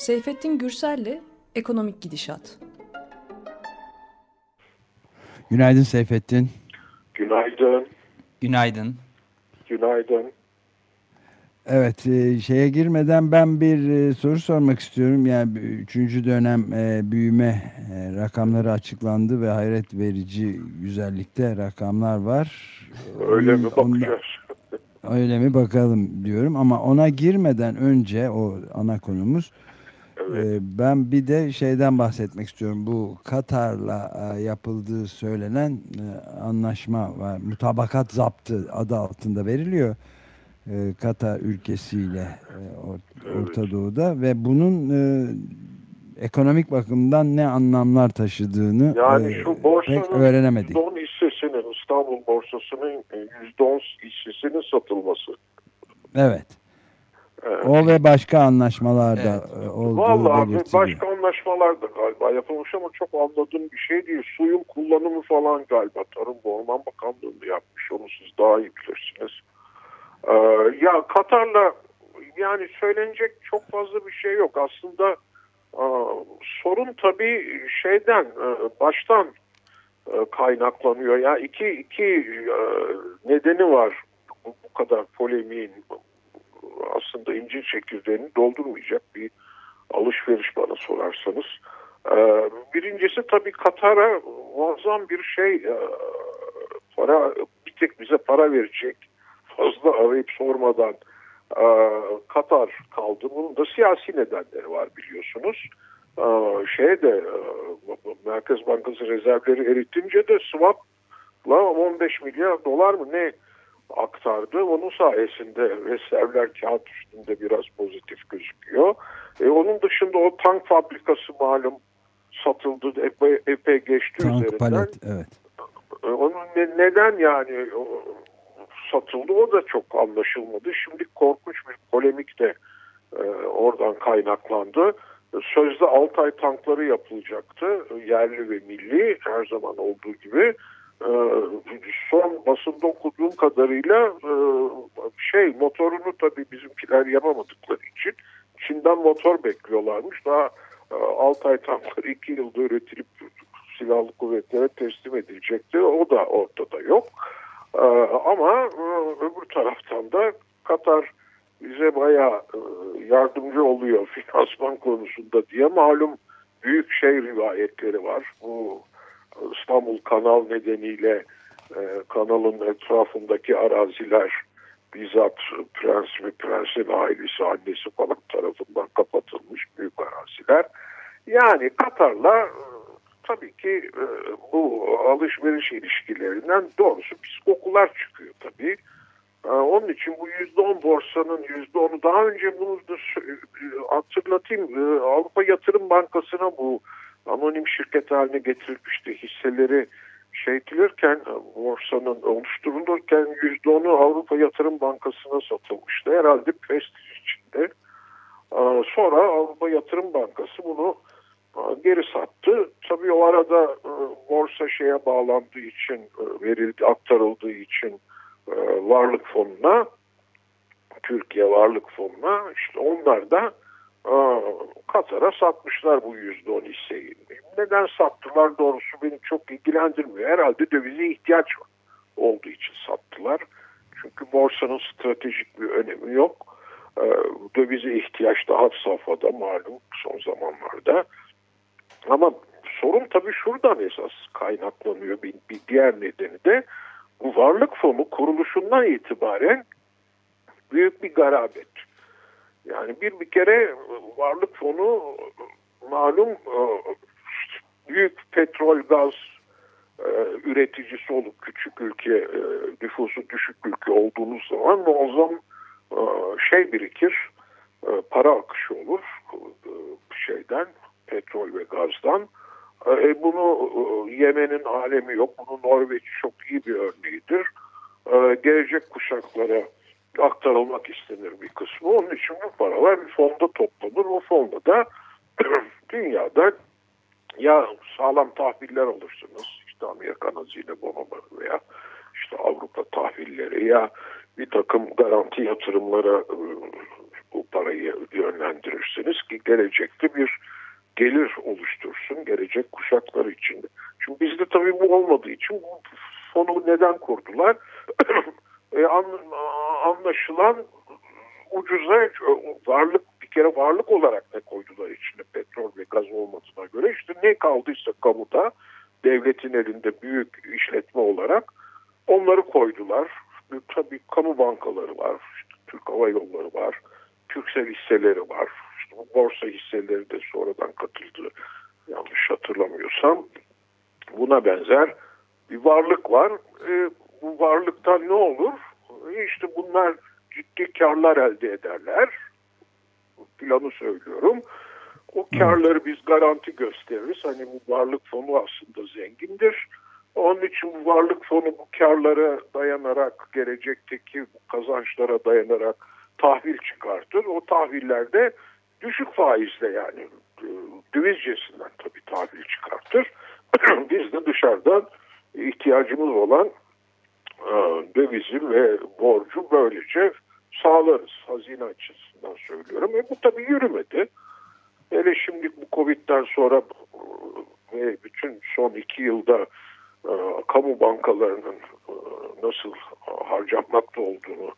Seyfettin Gürsel'le Ekonomik Gidişat. Günaydın Seyfettin. Günaydın. Günaydın. Günaydın. Evet e, şeye girmeden ben bir e, soru sormak istiyorum. Yani üçüncü dönem e, büyüme rakamları açıklandı ve hayret verici güzellikte rakamlar var. Öyle mi bakacağız? Öyle mi bakalım diyorum ama ona girmeden önce o ana konumuz evet. ben bir de şeyden bahsetmek istiyorum. Bu Katar'la yapıldığı söylenen anlaşma var. Mutabakat zaptı adı altında veriliyor. Katar ülkesiyle Orta evet. Doğu'da ve bunun ekonomik bakımdan ne anlamlar taşıdığını yani şu pek öğrenemedik. Son hissesinin İstanbul borsasının %10 hissesinin satılması. Evet. Evet. O ve başka anlaşmalarda evet. olduğu Vallahi başka anlaşmalar da galiba yapılmış ama çok anladığım bir şey değil. Suyun kullanımı falan galiba Tarım ve Orman Bakanlığı'nda yapmış. Onu siz daha iyi bilirsiniz. Ee, ya Katar'la yani söylenecek çok fazla bir şey yok. Aslında e, sorun tabii şeyden e, baştan e, kaynaklanıyor. Ya yani iki iki e, nedeni var bu, bu kadar polemiğin aslında incir çekirdeğini doldurmayacak bir alışveriş bana sorarsanız. E, birincisi tabii Katar'a muazzam bir şey para bir tek bize para verecek fazla arayıp sormadan Katar kaldı. Bunun da siyasi nedenleri var biliyorsunuz. Şey de Merkez Bankası rezervleri eritince de swap'la 15 milyar dolar mı ne aktardı. Onun sayesinde rezervler kağıt üstünde biraz pozitif gözüküyor. E, onun dışında o tank fabrikası malum satıldı epey, epey geçti tank üzerinden. Palet, evet. E, onun ne, neden yani satıldı o da çok anlaşılmadı. Şimdi korkunç bir polemik de e, oradan kaynaklandı. Sözde Altay tankları yapılacaktı. Yerli ve milli her zaman olduğu gibi. E, son basında okuduğum kadarıyla e, şey motorunu tabii bizimkiler yapamadıkları için Çin'den motor bekliyorlarmış. Daha e, Altay tankları iki yılda üretilip silahlı kuvvetlere teslim edilecekti. O da ortada yok. Ee, ama e, öbür taraftan da Katar bize bayağı yardımcı oluyor finansman konusunda diye malum büyük şey rivayetleri var. Bu İstanbul Kanal nedeniyle e, kanalın etrafındaki araziler bizzat prens ve prensin ailesi, annesi falan tarafından kapatılmış büyük araziler. Yani Katar'la tabii ki e, bu alışveriş ilişkilerinden doğrusu pis kokular çıkıyor tabii. E, onun için bu yüzde on borsanın yüzde onu daha önce bunu da hatırlatayım e, Avrupa Yatırım Bankası'na bu anonim şirket haline getirilmişti hisseleri şey edilirken borsanın oluşturulurken yüzde onu Avrupa Yatırım Bankası'na satılmıştı. Herhalde prestij içinde. Sonra Avrupa Yatırım Bankası bunu geri sattı. Tabii o arada e, borsa şeye bağlandığı için e, verildi, aktarıldığı için e, varlık fonuna Türkiye Varlık Fonu'na işte onlar da Katar'a satmışlar bu yüzde on hisseyi. Neden sattılar doğrusu beni çok ilgilendirmiyor. Herhalde dövize ihtiyaç olduğu için sattılar. Çünkü borsanın stratejik bir önemi yok. Dövize ihtiyaç daha safhada malum son zamanlarda. Ama sorun tabii şuradan esas kaynaklanıyor bir, bir diğer nedeni de bu varlık fonu kuruluşundan itibaren büyük bir garabet. Yani bir bir kere varlık fonu malum e, büyük petrol gaz e, üreticisi olup küçük ülke e, nüfusu düşük ülke olduğunuz zaman muazzam şey birikir para akışı olur şeyden petrol ve gazdan. E, bunu Yemen'in alemi yok. Bunu Norveç çok iyi bir örneğidir. Gelecek kuşaklara aktarılmak istenir bir kısmı. Onun için bu paralar bir fonda toplanır. O fonda da dünyada ya sağlam tahviller alırsınız. İşte Amerikan hazine bonoları veya işte Avrupa tahvilleri ya bir takım garanti yatırımlara e, bu parayı yönlendirirsiniz ki gelecekte bir gelir oluştursun gelecek kuşaklar için. Şimdi bizde tabii bu olmadığı için bu fonu neden kurdular? E, an, anlaşılan ucuza varlık bir kere varlık olarak ne koydular içine petrol ve gaz olmadığına göre işte ne kaldıysa kamuda devletin elinde büyük işletme olarak onları koydular. Tabii kamu bankaları var, işte Türk Hava Yolları var, Türksel hisseleri var, işte borsa hisseleri de sonradan katıldı yanlış hatırlamıyorsam. Buna benzer bir varlık var. E, bu varlıktan ne olur? E işte bunlar ciddi karlar elde ederler. Planı söylüyorum. O karları biz garanti gösteririz. Hani bu varlık fonu aslında zengindir. Onun için bu varlık fonu bu karlara dayanarak, gelecekteki bu kazançlara dayanarak tahvil çıkartır. O tahvillerde düşük faizle yani e, dövizcesinden tabii tahvil çıkartır. biz de dışarıdan ihtiyacımız olan e, dövizi ve borcu böylece sağlarız. Hazine açısından söylüyorum. E bu tabii yürümedi. Hele şimdi bu Covid'den sonra e, ve bütün son iki yılda e, kamu bankalarının e, nasıl harcanmakta olduğunu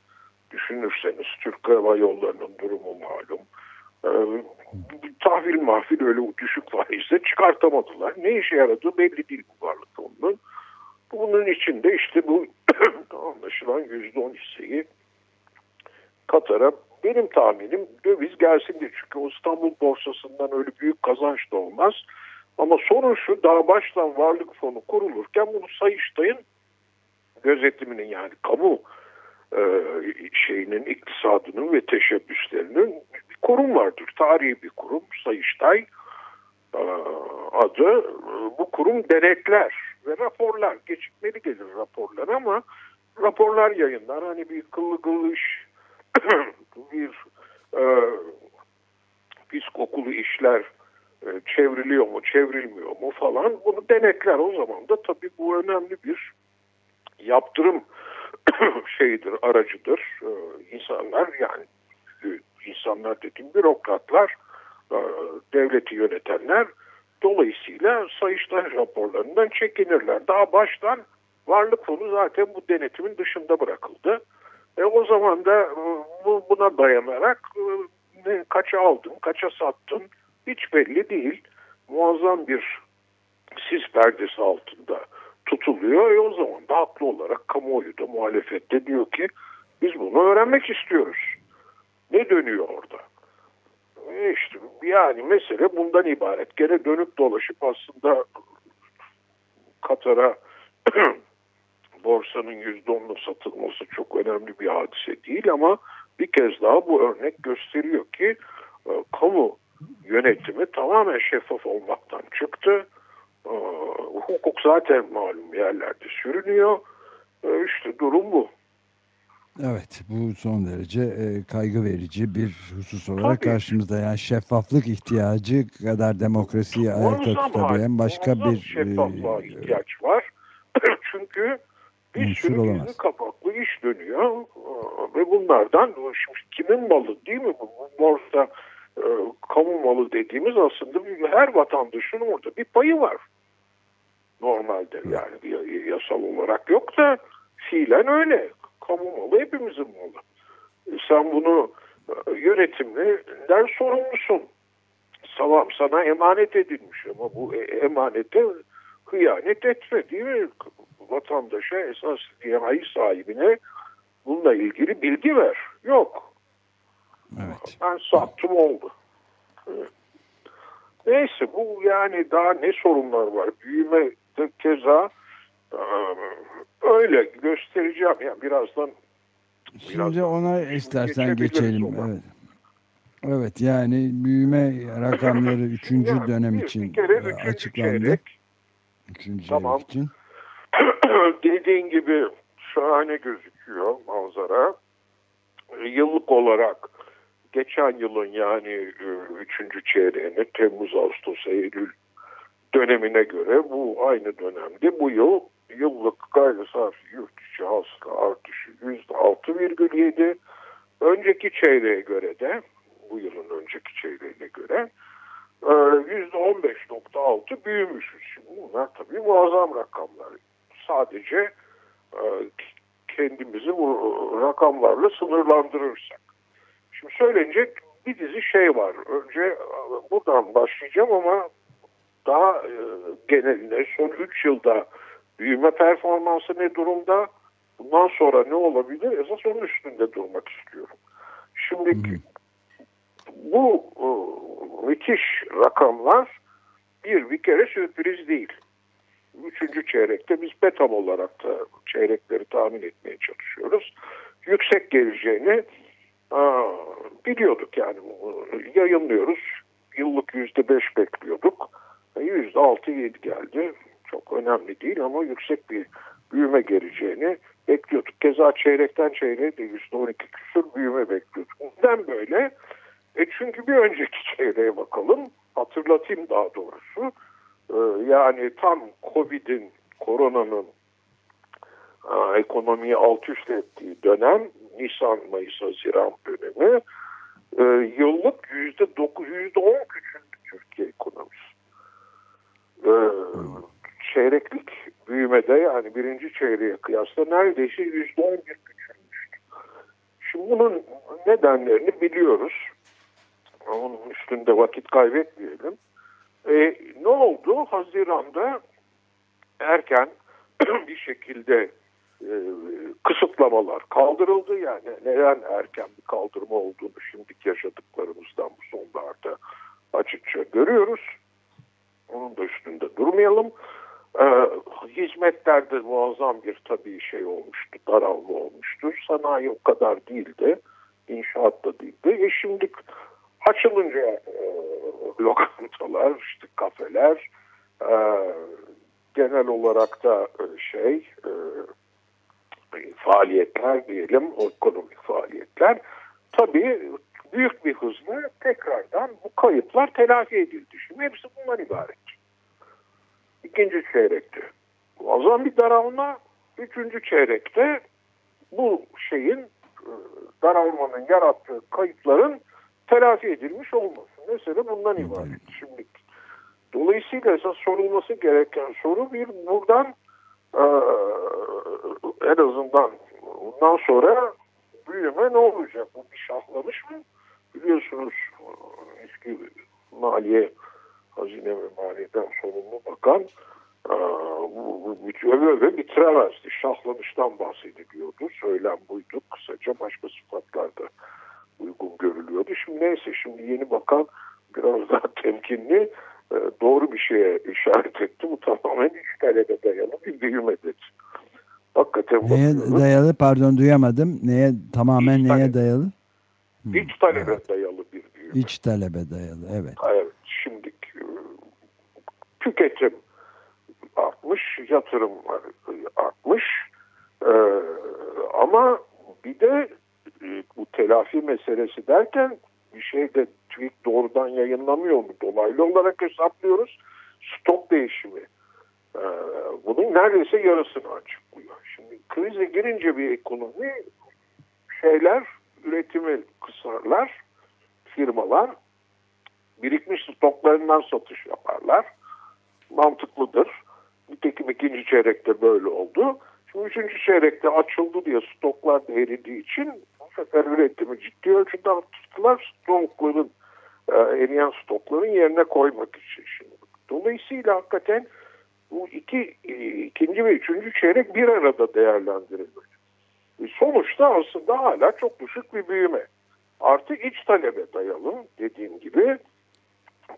düşünürseniz Türk Hava Yolları'nın durumu malum. E, tahvil mahvil öyle düşük faizle çıkartamadılar. Ne işe yaradığı belli değil bu varlık onun. Bunun içinde işte bu anlaşılan yüzde on hisseyi Katar'a benim tahminim döviz gelsin diye. Çünkü o İstanbul borsasından öyle büyük kazanç da olmaz. Ama sorun şu daha baştan varlık fonu kurulurken bunu Sayıştay'ın gözetiminin yani kamu e, şeyinin iktisadının ve teşebbüslerinin bir kurum vardır. Tarihi bir kurum Sayıştay e, adı. Bu kurum denetler ve raporlar. Geçikmeli gelir raporlar ama raporlar yayınlar. Hani bir kıllı kıllı bir e, pis kokulu işler e, çevriliyor mu çevrilmiyor mu falan bunu denetler. O zaman da tabii bu önemli bir yaptırım şeydir aracıdır. E, insanlar yani e, insanlar dediğim bürokratlar e, devleti yönetenler dolayısıyla sayıştay raporlarından çekinirler. Daha baştan varlık fonu zaten bu denetimin dışında bırakıldı e, o zaman da e, bu, buna dayanarak e, kaça aldın, kaça sattın hiç belli değil. Muazzam bir sis perdesi altında tutuluyor. E, o zaman da haklı olarak kamuoyu da muhalefette diyor ki biz bunu öğrenmek istiyoruz. Ne dönüyor orada? E işte yani mesele bundan ibaret. Gene dönüp dolaşıp aslında Katar'a borsanın %10'la satılması çok önemli bir hadise değil ama bir kez daha bu örnek gösteriyor ki e, kamu yönetimi tamamen şeffaf olmaktan çıktı. E, hukuk zaten malum yerlerde sürünüyor. E, işte durum bu. Evet bu son derece e, kaygı verici bir husus olarak Tabii. karşımızda. Yani şeffaflık ihtiyacı kadar demokrasiyi ayakta tutabilen başka bir şeffaflığa e, ihtiyaç var. Çünkü bir sürü olamaz. gizli kapaklı iş dönüyor. Ve bunlardan şimdi kimin malı değil mi bu? Borsa e, kamu malı dediğimiz aslında her vatandaşın orada bir payı var. Normalde yani yasal olarak yok da fiilen öyle. Kamu malı hepimizin malı. E, sen bunu e, yönetimden sorumlusun. Tamam sana emanet edilmiş ama bu emanete hıyanet etme değil mi? Vatandaşa esas nihai sahibine bununla ilgili bilgi ver. Yok. Evet. Ben sattım oldu. Neyse bu yani daha ne sorunlar var? Büyüme de keza e, öyle göstereceğim. Yani birazdan Şimdi birazdan ona istersen geçelim. Ona. Evet. Evet yani büyüme rakamları üçüncü yani dönem bir, için bir kere, açıklandı. Çeyrek, Üçüncü tamam. için. Dediğin gibi şahane gözüküyor manzara. Yıllık olarak geçen yılın yani e, üçüncü çeyreğine Temmuz, Ağustos, Eylül dönemine göre bu aynı dönemde bu yıl yıllık gayri safi yurt içi hasıla artışı yüzde altı virgül yedi. Önceki çeyreğe göre de bu yılın önceki çeyreğine göre. %15.6 e, büyümüşüz. Şimdi bunlar tabii muazzam rakamlar. Sadece e, kendimizi bu rakamlarla sınırlandırırsak. Şimdi söylenecek bir dizi şey var. Önce e, buradan başlayacağım ama daha e, geneline son 3 yılda büyüme performansı ne durumda? Bundan sonra ne olabilir? Esas onun üstünde durmak istiyorum. Şimdi bu e, müthiş rakamlar bir bir kere sürpriz değil. Üçüncü çeyrekte biz betam olarak da çeyrekleri tahmin etmeye çalışıyoruz. Yüksek geleceğini aa, biliyorduk yani yayınlıyoruz. Yıllık yüzde beş bekliyorduk. Yüzde altı yedi geldi. Çok önemli değil ama yüksek bir büyüme geleceğini bekliyorduk. Keza çeyrekten çeyreğe de yüzde on iki küsur büyüme bekliyorduk. Neden böyle? E çünkü bir önceki çeyreğe bakalım. Hatırlatayım daha doğrusu. Ee, yani tam Covid'in, koronanın e, ekonomiyi alt üst ettiği dönem Nisan, Mayıs, Haziran dönemi e, yıllık yüzde dokuz, yüzde on küçüldü Türkiye ekonomisi. E, çeyreklik büyümede yani birinci çeyreğe kıyasla neredeyse yüzde on bir küçülmüştü. Şimdi bunun nedenlerini biliyoruz. Onun üstünde vakit kaybetmeyelim. E, ne oldu? Haziran'da erken bir şekilde e, kısıtlamalar kaldırıldı. Yani neden erken bir kaldırma olduğunu şimdiki yaşadıklarımızdan bu sonbaharda açıkça görüyoruz. Onun da üstünde durmayalım. E, hizmetlerde muazzam bir tabii şey olmuştu, daralma olmuştur. Sanayi o kadar değildi, inşaat da değildi. E şimdi açılınca e, lokantalar, işte kafeler, e, genel olarak da e, şey e, faaliyetler diyelim, ekonomik faaliyetler tabii büyük bir hızla tekrardan bu kayıplar telafi edildi. Şimdi hepsi bundan ibaret. İkinci çeyrekte muazzam bir daralma, üçüncü çeyrekte bu şeyin e, daralmanın yarattığı kayıpların telafi edilmiş olması. Mesela bundan ibaret. Şimdi dolayısıyla esas sorulması gereken soru bir buradan e, en azından bundan sonra büyüme ne olacak? Bu bir şahlamış mı? Biliyorsunuz eski maliye hazine ve maliyeden sorumlu bakan e, bu, bu öve öve bitiremezdi. Şahlamıştan bahsediliyordu. Söylem buydu. Kısaca başka sıfatlarda uygun görülüyordu. Şimdi neyse şimdi yeni bakan biraz daha temkinli e, doğru bir şeye işaret etti. Bu tamamen iç talebe dayalı bir büyüme dedi. Hakikaten neye dayalı pardon duyamadım. Neye tamamen iç neye talebe. dayalı? İç talebe evet. dayalı bir büyüme. İç talebe dayalı evet. Evet şimdi e, tüketim artmış, yatırım artmış. Ee, ama bir de bu telafi meselesi derken bir şey de TÜİK doğrudan yayınlamıyor mu? Dolaylı olarak hesaplıyoruz. Stok değişimi. Ee, bunun neredeyse yarısını açıklıyor. Şimdi krize girince bir ekonomi şeyler üretimi kısarlar. Firmalar birikmiş stoklarından satış yaparlar. Mantıklıdır. Nitekim ikinci çeyrekte böyle oldu. Şimdi üçüncü çeyrekte açıldı diye stoklar da eridiği için sefer üretimi ciddi ölçüde arttırdılar. Stokların, e, eriyen stokların yerine koymak için şimdi. Dolayısıyla hakikaten bu iki, e, ikinci ve üçüncü çeyrek bir arada değerlendirilmeli. E, sonuçta aslında hala çok düşük bir büyüme. Artı iç talebe dayalı dediğim gibi.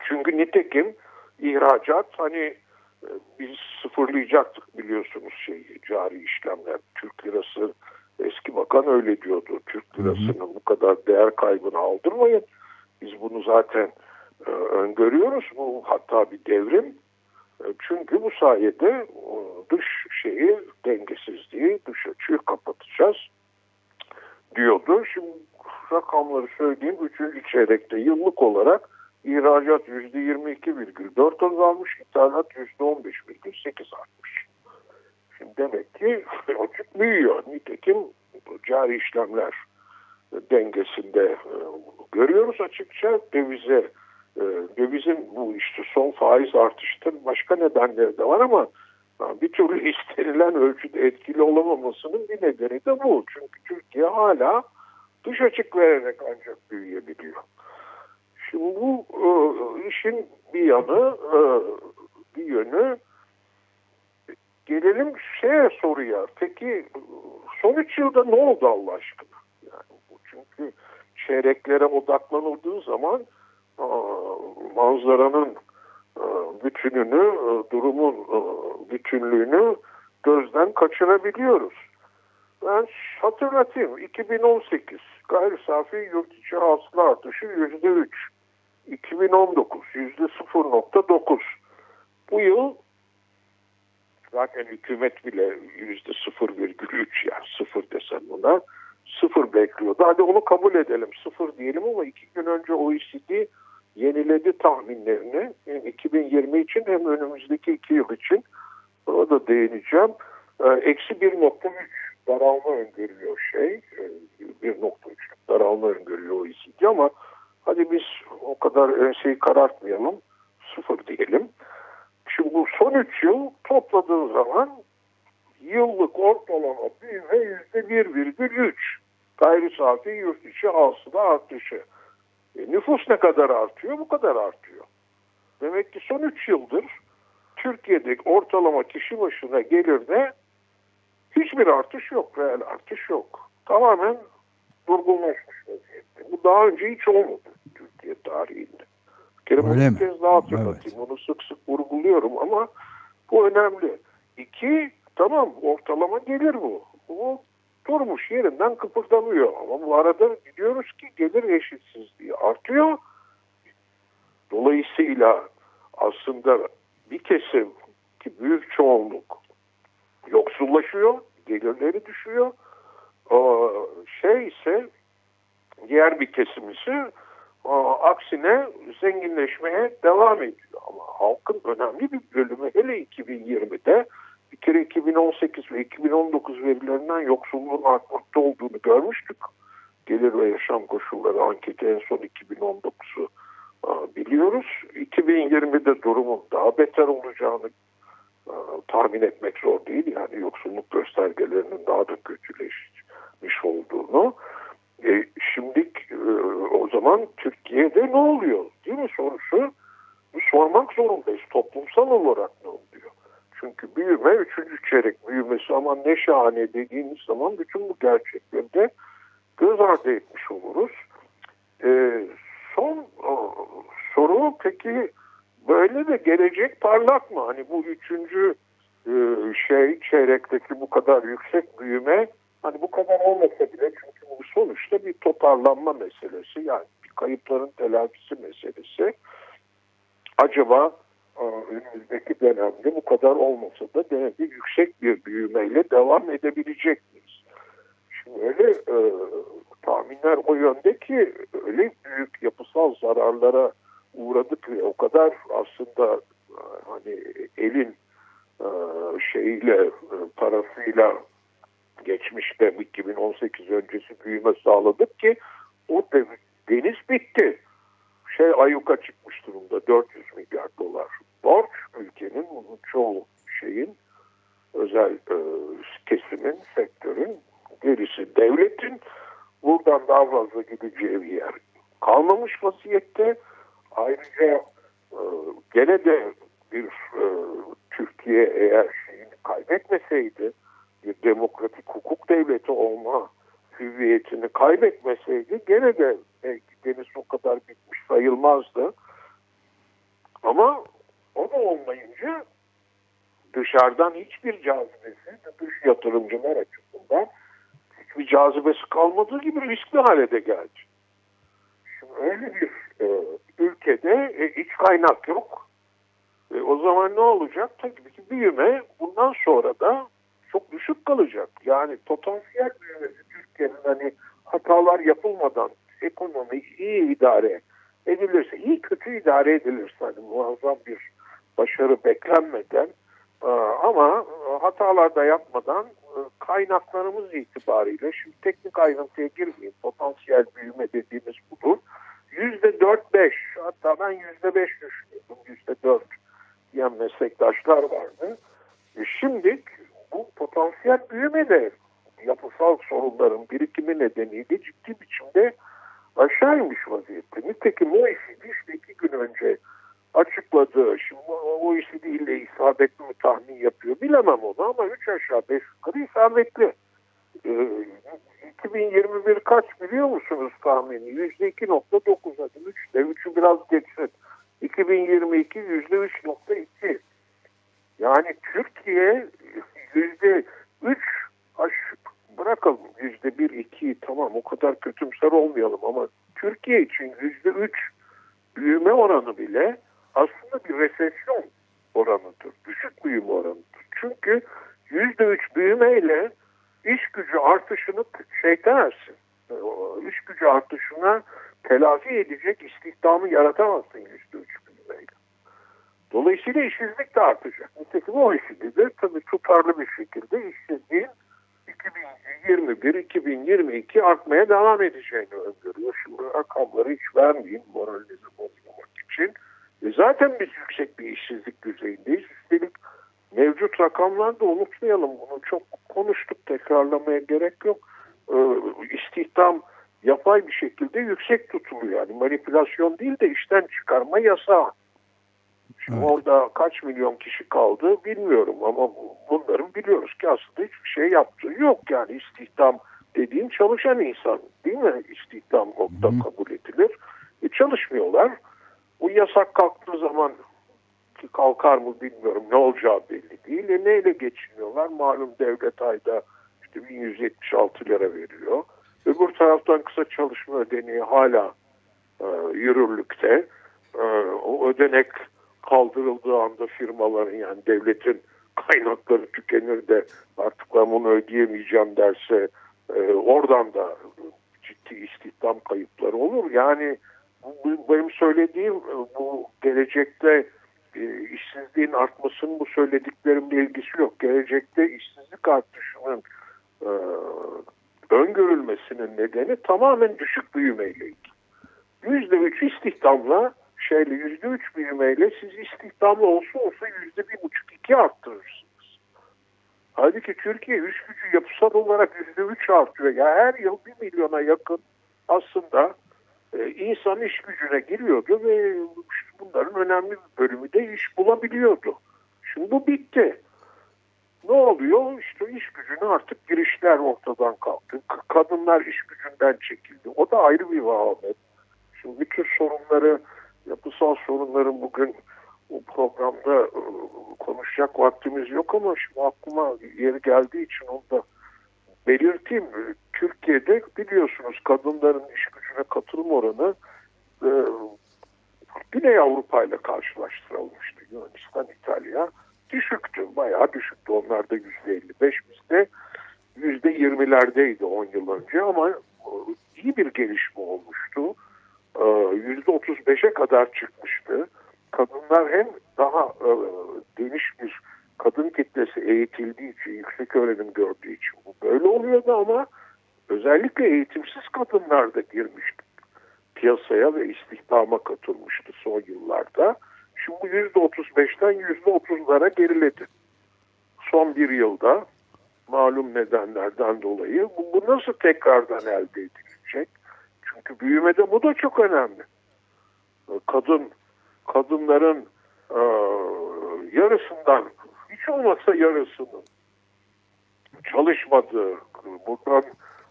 Çünkü nitekim ihracat hani e, biz sıfırlayacaktık biliyorsunuz şeyi cari işlemler Türk lirası eski bakan öyle diyordu. Türk lirasının bu kadar değer kaybını aldırmayın. Biz bunu zaten e, öngörüyoruz. Bu hatta bir devrim. E, çünkü bu sayede e, dış şeyi dengesizliği dış açığı kapatacağız diyordu. Şimdi rakamları söyleyeyim. 3. çeyrekte yıllık olarak İhracat %22,4 azalmış, ithalat %15,8 artmış. Demek ki açık büyüyor. Nitekim cari işlemler dengesinde e, görüyoruz açıkça dövize. E, dövizin bu işte son faiz artıştır başka nedenleri de var ama bir türlü istenilen ölçüde etkili olamamasının bir nedeni de bu. Çünkü Türkiye hala dış açık vererek ancak büyüyebiliyor. Şimdi bu e, işin bir yanı, bir yönü gelelim şeye soruya. Peki son üç yılda ne oldu Allah aşkına? Yani bu çünkü çeyreklere odaklanıldığı zaman e, manzaranın e, bütününü, e, durumun bütünlüğünü gözden kaçırabiliyoruz. Ben hatırlatayım 2018 gayri safi yurt içi hasıla artışı %3. 2019 %0.9. Bu yıl zaten hükümet bile %0,3 yani sıfır desem buna sıfır bekliyordu. Hadi onu kabul edelim sıfır diyelim ama iki gün önce OECD yeniledi tahminlerini hem 2020 için hem önümüzdeki iki yıl için ona da değineceğim. Ee, eksi 1.3 daralma öngörüyor şey. 1.3'lük e, daralma öngörüyor OECD ama hadi biz o kadar şeyi karartmayalım. Sıfır diyelim. Şimdi bu son 3 yıl topladığın zaman yıllık ortalama büyüme %1,3. Gayri safi yurt içi hasıla artışı. E, nüfus ne kadar artıyor? Bu kadar artıyor. Demek ki son 3 yıldır Türkiye'deki ortalama kişi başına gelirde hiçbir artış yok, reel artış yok. Tamamen durgunlaşmış vaziyette. Bu daha önce hiç olmadı Türkiye tarihinde. Kere bunu bir kez daha hatırlatayım. Evet. Bunu sık sık vurguluyorum ama bu önemli. İki, tamam ortalama gelir bu. Bu durmuş yerinden kıpırdamıyor. Ama bu arada biliyoruz ki gelir eşitsizliği artıyor. Dolayısıyla aslında bir kesim ki büyük çoğunluk yoksullaşıyor, gelirleri düşüyor. Şey ise diğer bir kesim ise aksine zenginleşmeye devam ediyor. Ama halkın önemli bir bölümü hele 2020'de bir kere 2018 ve 2019 verilerinden yoksulluğun artmakta olduğunu görmüştük. Gelir ve yaşam koşulları anketi en son 2019'u biliyoruz. 2020'de durumun daha beter olacağını tahmin etmek zor değil. Yani yoksulluk göstergelerinin daha da kötüleşmiş olduğunu. E, şimdi e, o zaman Türkiye'de ne oluyor? Değil mi sorusu? Sormak zorundayız. Toplumsal olarak ne oluyor? Çünkü büyüme, üçüncü çeyrek büyümesi ama ne şahane dediğimiz zaman bütün bu gerçekleri göz ardı etmiş oluruz. Ee, son o, soru peki böyle de gelecek parlak mı? Hani bu üçüncü e, şey çeyrekteki bu kadar yüksek büyüme hani bu kadar olmasa bile çünkü bu toparlanma meselesi yani bir kayıpların telafisi meselesi. Acaba önümüzdeki dönemde bu kadar olmasa da demek yüksek bir büyümeyle devam edebilecek miyiz? Şimdi öyle e, tahminler o yönde ki öyle büyük yapısal zararlara uğradık ve o kadar aslında e, hani elin e, şeyiyle e, parasıyla geçmişte 2018 öncesi büyüme sağladık ki o deniz bitti. Şey ayuka çıkmış durumda 400 milyar dolar borç ülkenin çoğu şeyin özel e, kesimin, sektörün gerisi devletin buradan daha fazla gideceği bir yer kalmamış vaziyette. Ayrıca e, gene de bir e, Türkiye eğer şeyini kaybetmeseydi bir demokratik hukuk devleti olma hüviyetini kaybetmeseydi gene de belki deniz o kadar bitmiş sayılmazdı. Ama o da olmayınca dışarıdan hiçbir cazibesi dış yatırımcılar açısından hiçbir cazibesi kalmadığı gibi riskli hale de geldi. Şimdi öyle bir e, ülkede e, iç kaynak yok. E, o zaman ne olacak? Tabii ki büyüme bundan sonra da çok düşük kalacak. Yani potansiyel büyümesi Türkiye'nin hani hatalar yapılmadan ekonomi iyi idare edilirse, iyi kötü idare edilirse hani muazzam bir başarı beklenmeden e, ama hatalar da yapmadan e, kaynaklarımız itibariyle şimdi teknik ayrıntıya girmeyeyim potansiyel büyüme dediğimiz budur. yüzde dört beş hatta ben yüzde beş düşünüyordum yüzde dört diyen meslektaşlar vardı. E şimdi potansiyel büyüme de yapısal sorunların birikimi nedeniyle ciddi biçimde aşağı inmiş vaziyette. Nitekim OECD işte iki gün önce açıkladığı, şimdi OECD ile isabetli mi tahmin yapıyor bilemem onu ama 3 aşağı 5 yukarı isabetli. Ee, 2021 kaç biliyor musunuz tahmini? %2.9 hadi 3 de 3'ü biraz geçsin. 2022 %3.2. Yani Türkiye %3 aş bırakalım %1 2 tamam o kadar kötümser olmayalım ama Türkiye için %3 büyüme oranı bile aslında bir resesyon oranıdır. Düşük büyüme oranıdır. Çünkü %3 büyümeyle iş gücü artışını şey dersin. İş gücü artışına telafi edecek istihdamı yaratamazsın %3 büyümeyle. Dolayısıyla işsizlik de artacak. Nitekim o işsizliği tabii tutarlı bir şekilde işsizliğin 2021-2022 artmaya devam edeceğini öngörüyor. Şimdi rakamları hiç vermeyeyim moralinizi bozmamak için. E zaten biz yüksek bir işsizlik düzeyindeyiz. Üstelik mevcut rakamları da unutmayalım. Bunu çok konuştuk. Tekrarlamaya gerek yok. E, istihdam yapay bir şekilde yüksek tutuluyor. Yani manipülasyon değil de işten çıkarma yasağı. Evet. orada kaç milyon kişi kaldı bilmiyorum ama bunların biliyoruz ki aslında hiçbir şey yaptığı yok. Yani istihdam dediğim çalışan insan değil mi? İstihdam nokta kabul edilir. E, çalışmıyorlar. Bu yasak kalktığı zaman ki kalkar mı bilmiyorum ne olacağı belli değil. E, neyle geçiniyorlar? Malum devlet ayda işte 1176 lira veriyor. Öbür taraftan kısa çalışma ödeneği hala e, yürürlükte. E, o ödenek kaldırıldığı anda firmaların yani devletin kaynakları tükenir de artık ben bunu ödeyemeyeceğim derse e, oradan da ciddi istihdam kayıpları olur. Yani bu, benim söylediğim e, bu gelecekte e, işsizliğin artmasının bu söylediklerimle ilgisi yok. Gelecekte işsizlik artışının e, öngörülmesinin nedeni tamamen düşük büyümeyle ilgili. %3 istihdamla şeyle yüzde üç büyümeyle siz istihdamlı olsa olsa yüzde bir buçuk iki arttırırsınız. Halbuki Türkiye iş gücü yapısal olarak yüzde üç artıyor. Ya her yıl bir milyona yakın aslında e, insan iş gücüne giriyordu ve bunların önemli bir bölümü de iş bulabiliyordu. Şimdi bu bitti. Ne oluyor? İşte iş gücüne artık girişler ortadan kalktı. Kadınlar iş gücünden çekildi. O da ayrı bir vahamet. Şimdi bütün sorunları yapısal sorunların bugün bu programda e, konuşacak vaktimiz yok ama şimdi aklıma yeri geldiği için onu da belirteyim. Türkiye'de biliyorsunuz kadınların iş gücüne katılım oranı e, Güney Avrupa ile karşılaştırılmıştı. Yunanistan, İtalya düşüktü. Bayağı düşüktü. Onlar da %55 bizde %20'lerdeydi 10 yıl önce ama e, iyi bir gelişme olmuştu. %35'e kadar çıkmıştı. Kadınlar hem daha e, geniş bir kadın kitlesi eğitildiği için, yüksek öğrenim gördüğü için bu böyle oluyordu ama özellikle eğitimsiz kadınlar da girmişti piyasaya ve istihdama katılmıştı son yıllarda. Şimdi bu %35'ten %30'lara geriledi. Son bir yılda malum nedenlerden dolayı bu, bu nasıl tekrardan elde edilecek? Çünkü büyümede bu da çok önemli. Kadın kadınların e, yarısından hiç olmazsa yarısının çalışmadığı buradan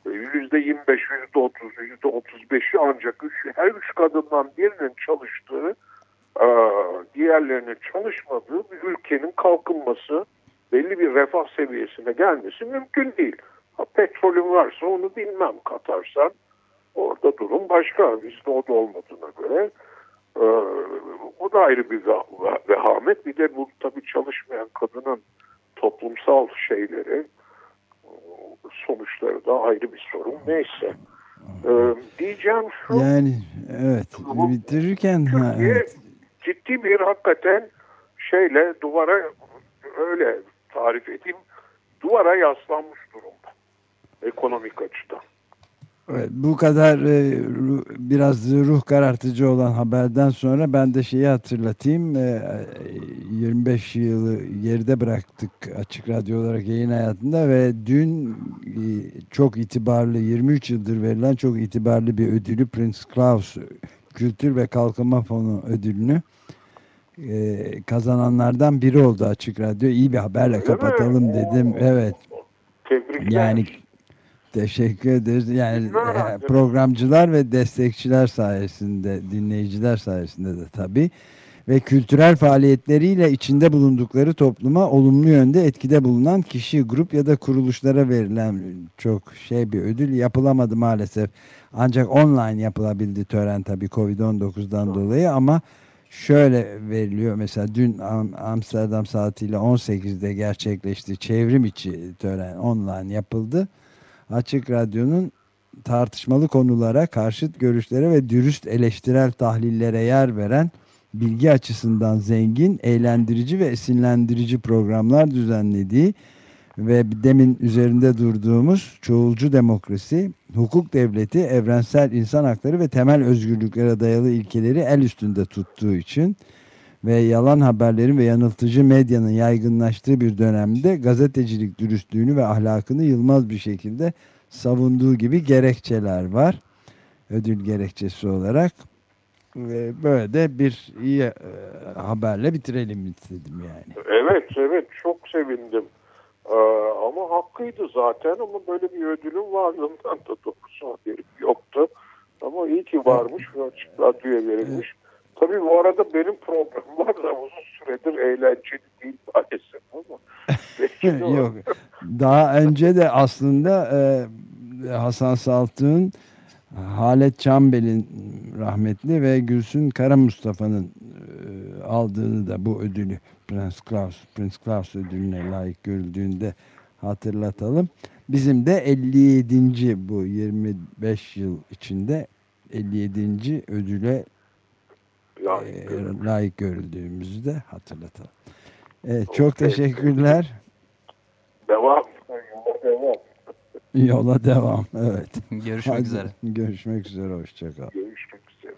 yüzde 25, yüzde 30, yüzde 35'i ancak üç, her üç kadından birinin çalıştığı e, diğerlerinin çalışmadığı bir ülkenin kalkınması belli bir refah seviyesine gelmesi mümkün değil. Ha, petrolün varsa onu bilmem katarsan Orada durum başka. Bizde o da olmadığına göre e, o da ayrı bir vehamet. Bir de bu tabii çalışmayan kadının toplumsal şeyleri sonuçları da ayrı bir sorun. Neyse. Ee, diyeceğim şu. Yani evet. Bu, bitirirken ha, evet. ciddi bir hakikaten şeyle duvara öyle tarif edeyim. Duvara yaslanmış durumda. Ekonomik açıdan. Evet, bu kadar e, biraz ruh karartıcı olan haberden sonra ben de şeyi hatırlatayım. E, 25 yılı geride bıraktık açık radyo olarak yayın hayatında ve dün e, çok itibarlı 23 yıldır verilen çok itibarlı bir ödülü Prince Claus Kültür ve Kalkınma Fonu ödülünü e, kazananlardan biri oldu açık radyo. İyi bir haberle Öyle kapatalım mi? dedim. Evet. Tebrikler. Yani Teşekkür ederiz. Yani e, programcılar ve destekçiler sayesinde, dinleyiciler sayesinde de tabii ve kültürel faaliyetleriyle içinde bulundukları topluma olumlu yönde etkide bulunan kişi, grup ya da kuruluşlara verilen çok şey bir ödül yapılamadı maalesef. Ancak online yapılabildi tören tabii Covid-19'dan dolayı ama şöyle veriliyor mesela dün Amsterdam saatiyle 18'de gerçekleşti çevrim içi tören online yapıldı. Açık Radyo'nun tartışmalı konulara, karşıt görüşlere ve dürüst eleştirel tahlillere yer veren bilgi açısından zengin, eğlendirici ve esinlendirici programlar düzenlediği ve demin üzerinde durduğumuz çoğulcu demokrasi, hukuk devleti, evrensel insan hakları ve temel özgürlüklere dayalı ilkeleri el üstünde tuttuğu için ve yalan haberlerin ve yanıltıcı medyanın yaygınlaştığı bir dönemde gazetecilik dürüstlüğünü ve ahlakını yılmaz bir şekilde savunduğu gibi gerekçeler var. Ödül gerekçesi olarak. Ve böyle de bir iyi e, haberle bitirelim istedim yani. Evet evet çok sevindim. Ee, ama hakkıydı zaten ama böyle bir ödülün varlığından da doğrusu haberim yoktu. Ama iyi ki varmış ve açık radyoya verilmiş. Tabii bu arada benim programlar da uzun süredir eğlenceli değil maalesef ama. Yok. Daha önce de aslında e, Hasan Saltık'ın Halet Çambel'in rahmetli ve Gülsün Kara Mustafa'nın e, aldığını da bu ödülü Prince Claus, Prince Claus ödülüne layık görüldüğünde hatırlatalım. Bizim de 57. bu 25 yıl içinde 57. ödüle layık, e, layık görüldüğümüzü de hatırlatalım. Evet, çok, çok teşekkürler. Devam. Yola devam. Yola devam. Evet. Görüşmek Hadi, üzere. Görüşmek üzere. Hoşçakal. Görüşmek üzere.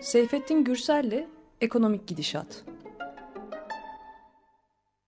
Seyfettin Gürsel'le Ekonomik Gidişat.